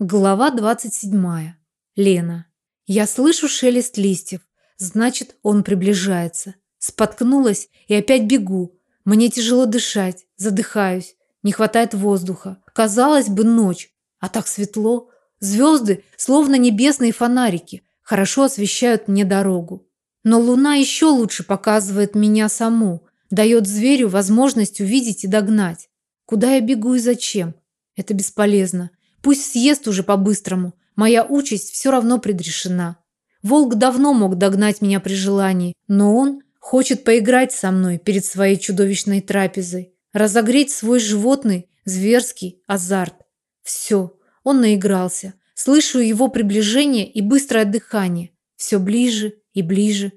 Глава 27. Лена. Я слышу шелест листьев. Значит, он приближается. Споткнулась и опять бегу. Мне тяжело дышать, задыхаюсь. Не хватает воздуха. Казалось бы, ночь, а так светло. Звезды, словно небесные фонарики, хорошо освещают мне дорогу. Но луна еще лучше показывает меня саму, дает зверю возможность увидеть и догнать. Куда я бегу и зачем? Это бесполезно. Пусть съест уже по-быстрому. Моя участь все равно предрешена. Волк давно мог догнать меня при желании, но он хочет поиграть со мной перед своей чудовищной трапезой, разогреть свой животный зверский азарт. Все, он наигрался. Слышу его приближение и быстрое дыхание. Все ближе и ближе,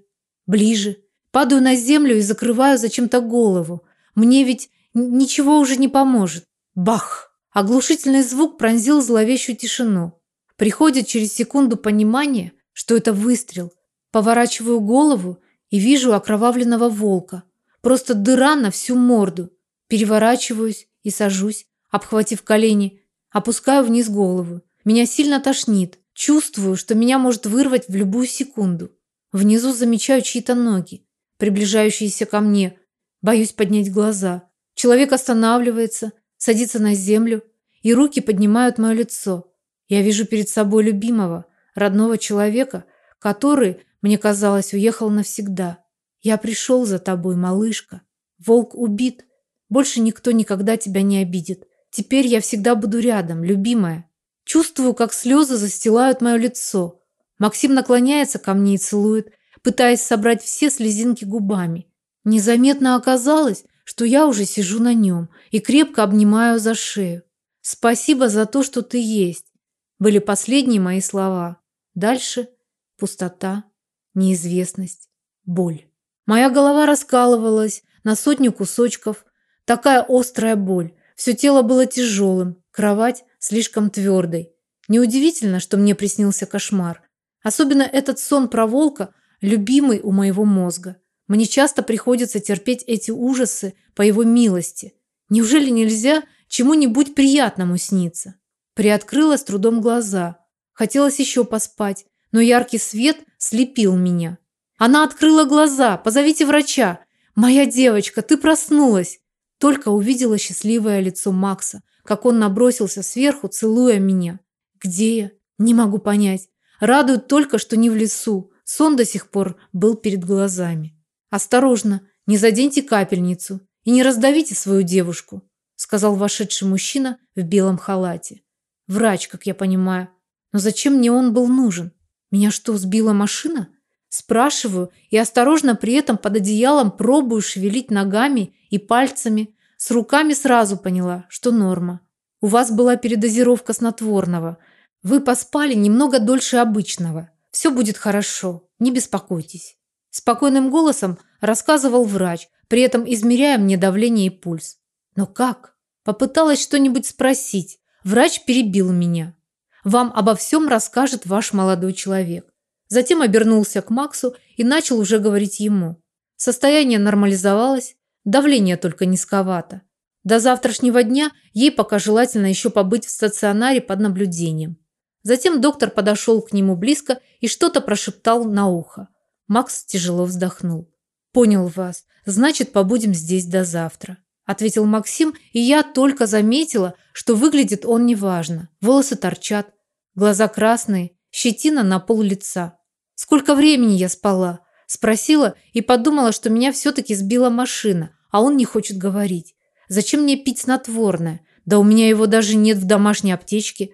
ближе. Падаю на землю и закрываю зачем-то голову. Мне ведь ничего уже не поможет. Бах! Оглушительный звук пронзил зловещую тишину. Приходит через секунду понимание, что это выстрел. Поворачиваю голову и вижу окровавленного волка. Просто дыра на всю морду. Переворачиваюсь и сажусь, обхватив колени, опускаю вниз голову. Меня сильно тошнит. Чувствую, что меня может вырвать в любую секунду. Внизу замечаю чьи-то ноги, приближающиеся ко мне. Боюсь поднять глаза. Человек останавливается, садится на землю, и руки поднимают мое лицо. Я вижу перед собой любимого, родного человека, который, мне казалось, уехал навсегда. Я пришел за тобой, малышка. Волк убит. Больше никто никогда тебя не обидит. Теперь я всегда буду рядом, любимая. Чувствую, как слезы застилают мое лицо. Максим наклоняется ко мне и целует, пытаясь собрать все слезинки губами. Незаметно оказалось, что я уже сижу на нем и крепко обнимаю за шею. Спасибо за то, что ты есть. Были последние мои слова. Дальше пустота, неизвестность, боль. Моя голова раскалывалась на сотню кусочков. Такая острая боль. Все тело было тяжелым, кровать слишком твердой. Неудивительно, что мне приснился кошмар. Особенно этот сон про волка, любимый у моего мозга. Мне часто приходится терпеть эти ужасы по его милости. Неужели нельзя чему-нибудь приятному сниться? Приоткрыла с трудом глаза. Хотелось еще поспать, но яркий свет слепил меня. Она открыла глаза. Позовите врача. Моя девочка, ты проснулась. Только увидела счастливое лицо Макса, как он набросился сверху, целуя меня. Где я? Не могу понять. Радует только, что не в лесу. Сон до сих пор был перед глазами. «Осторожно, не заденьте капельницу и не раздавите свою девушку», сказал вошедший мужчина в белом халате. Врач, как я понимаю. Но зачем мне он был нужен? Меня что, сбила машина? Спрашиваю и осторожно при этом под одеялом пробую шевелить ногами и пальцами. С руками сразу поняла, что норма. У вас была передозировка снотворного. Вы поспали немного дольше обычного. Все будет хорошо, не беспокойтесь. Спокойным голосом рассказывал врач, при этом измеряя мне давление и пульс. Но как? Попыталась что-нибудь спросить. Врач перебил меня. Вам обо всем расскажет ваш молодой человек. Затем обернулся к Максу и начал уже говорить ему. Состояние нормализовалось, давление только низковато. До завтрашнего дня ей пока желательно еще побыть в стационаре под наблюдением. Затем доктор подошел к нему близко и что-то прошептал на ухо. Макс тяжело вздохнул. «Понял вас. Значит, побудем здесь до завтра», – ответил Максим, и я только заметила, что выглядит он неважно. Волосы торчат, глаза красные, щетина на пол лица. «Сколько времени я спала?» – спросила и подумала, что меня все-таки сбила машина, а он не хочет говорить. «Зачем мне пить снотворное? Да у меня его даже нет в домашней аптечке.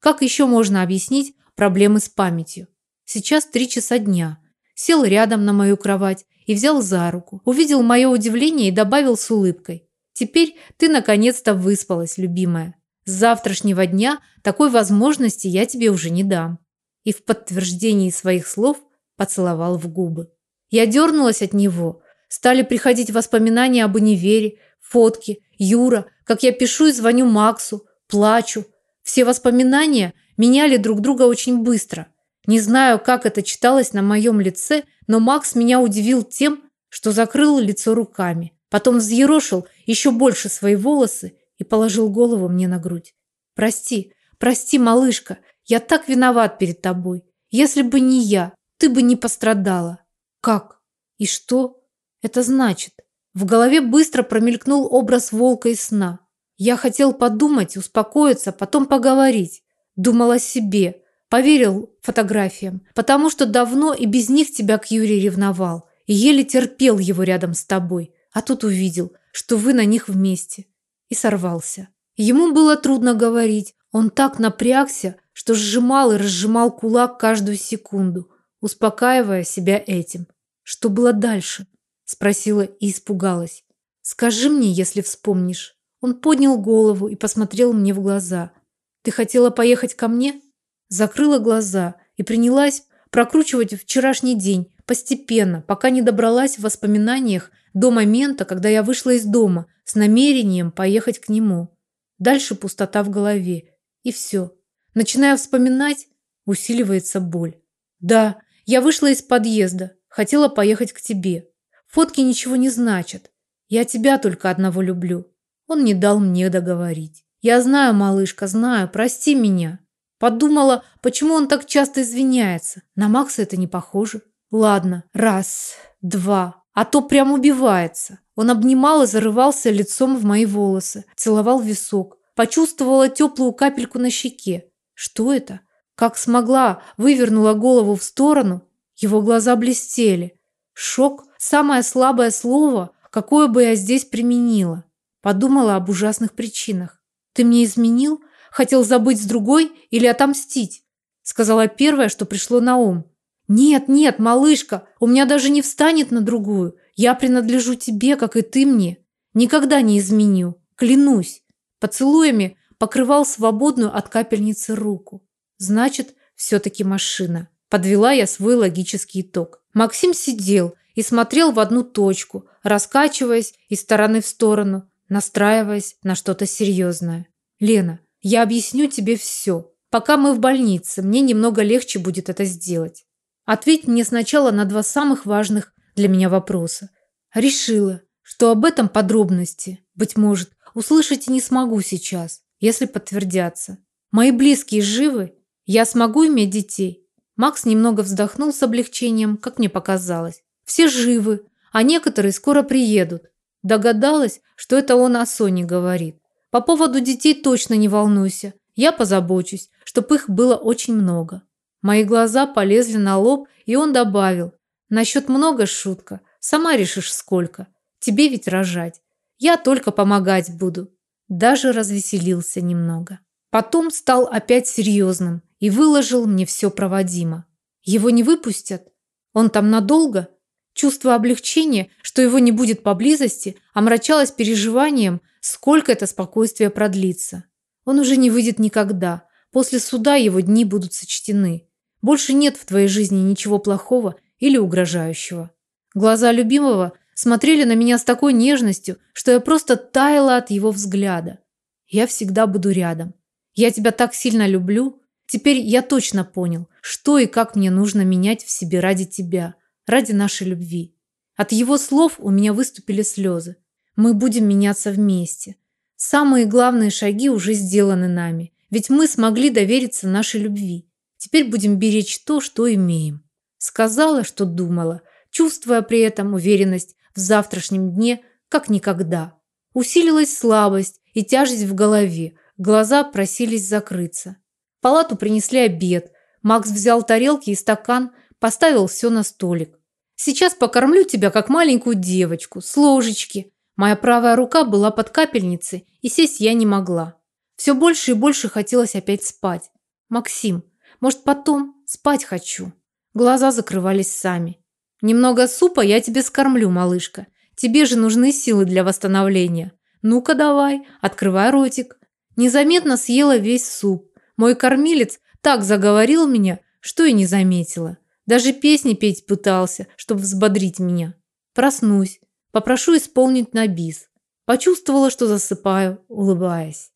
Как еще можно объяснить проблемы с памятью? Сейчас три часа дня» сел рядом на мою кровать и взял за руку. Увидел мое удивление и добавил с улыбкой. «Теперь ты наконец-то выспалась, любимая. С завтрашнего дня такой возможности я тебе уже не дам». И в подтверждении своих слов поцеловал в губы. Я дернулась от него. Стали приходить воспоминания об универе, фотки, Юра, как я пишу и звоню Максу, плачу. Все воспоминания меняли друг друга очень быстро. Не знаю, как это читалось на моем лице, но Макс меня удивил тем, что закрыл лицо руками. Потом взъерошил еще больше свои волосы и положил голову мне на грудь. «Прости, Прости, малышка, я так виноват перед тобой. Если бы не я, ты бы не пострадала. Как? И что это значит? В голове быстро промелькнул образ волка из сна. Я хотел подумать, успокоиться, потом поговорить. Думал о себе, поверил фотографиям, потому что давно и без них тебя к Юре ревновал и еле терпел его рядом с тобой. А тут увидел, что вы на них вместе. И сорвался. Ему было трудно говорить. Он так напрягся, что сжимал и разжимал кулак каждую секунду, успокаивая себя этим. Что было дальше? Спросила и испугалась. Скажи мне, если вспомнишь. Он поднял голову и посмотрел мне в глаза. Ты хотела поехать ко мне? Закрыла глаза и принялась прокручивать вчерашний день постепенно, пока не добралась в воспоминаниях до момента, когда я вышла из дома с намерением поехать к нему. Дальше пустота в голове. И все. Начиная вспоминать, усиливается боль. Да, я вышла из подъезда, хотела поехать к тебе. Фотки ничего не значат. Я тебя только одного люблю. Он не дал мне договорить. Я знаю, малышка, знаю, прости меня. Подумала, почему он так часто извиняется. На Макса это не похоже. Ладно, раз, два, а то прям убивается. Он обнимал и зарывался лицом в мои волосы, целовал висок. Почувствовала теплую капельку на щеке. Что это? Как смогла, вывернула голову в сторону. Его глаза блестели. Шок – самое слабое слово, какое бы я здесь применила. Подумала об ужасных причинах. Ты мне изменил? Хотел забыть с другой или отомстить? Сказала первое, что пришло на ум. Нет, нет, малышка, у меня даже не встанет на другую. Я принадлежу тебе, как и ты мне. Никогда не изменю, клянусь. Поцелуями покрывал свободную от капельницы руку. Значит, все-таки машина. Подвела я свой логический итог. Максим сидел и смотрел в одну точку, раскачиваясь из стороны в сторону, настраиваясь на что-то серьезное. «Лена, я объясню тебе все. Пока мы в больнице, мне немного легче будет это сделать. Ответь мне сначала на два самых важных для меня вопроса. Решила, что об этом подробности, быть может, услышать и не смогу сейчас, если подтвердятся. Мои близкие живы? Я смогу иметь детей? Макс немного вздохнул с облегчением, как мне показалось. Все живы, а некоторые скоро приедут. Догадалась, что это он о Соне говорит. По поводу детей точно не волнуйся. Я позабочусь, чтобы их было очень много. Мои глаза полезли на лоб, и он добавил. Насчет много шутка. Сама решишь сколько. Тебе ведь рожать. Я только помогать буду. Даже развеселился немного. Потом стал опять серьезным и выложил мне все проводимо. Его не выпустят? Он там надолго? Чувство облегчения, что его не будет поблизости, омрачалось переживанием, сколько это спокойствие продлится. Он уже не выйдет никогда. После суда его дни будут сочтены. Больше нет в твоей жизни ничего плохого или угрожающего. Глаза любимого смотрели на меня с такой нежностью, что я просто таяла от его взгляда. Я всегда буду рядом. Я тебя так сильно люблю. Теперь я точно понял, что и как мне нужно менять в себе ради тебя ради нашей любви. От его слов у меня выступили слезы. Мы будем меняться вместе. Самые главные шаги уже сделаны нами, ведь мы смогли довериться нашей любви. Теперь будем беречь то, что имеем. Сказала, что думала, чувствуя при этом уверенность в завтрашнем дне, как никогда. Усилилась слабость и тяжесть в голове, глаза просились закрыться. В палату принесли обед. Макс взял тарелки и стакан, Поставил все на столик. Сейчас покормлю тебя, как маленькую девочку, с ложечки. Моя правая рука была под капельницей, и сесть я не могла. Все больше и больше хотелось опять спать. Максим, может, потом? Спать хочу. Глаза закрывались сами. Немного супа я тебе скормлю, малышка. Тебе же нужны силы для восстановления. Ну-ка давай, открывай ротик. Незаметно съела весь суп. Мой кормилец так заговорил меня, что и не заметила. Даже песни петь пытался, чтобы взбодрить меня. Проснусь, попрошу исполнить на бис. Почувствовала, что засыпаю, улыбаясь.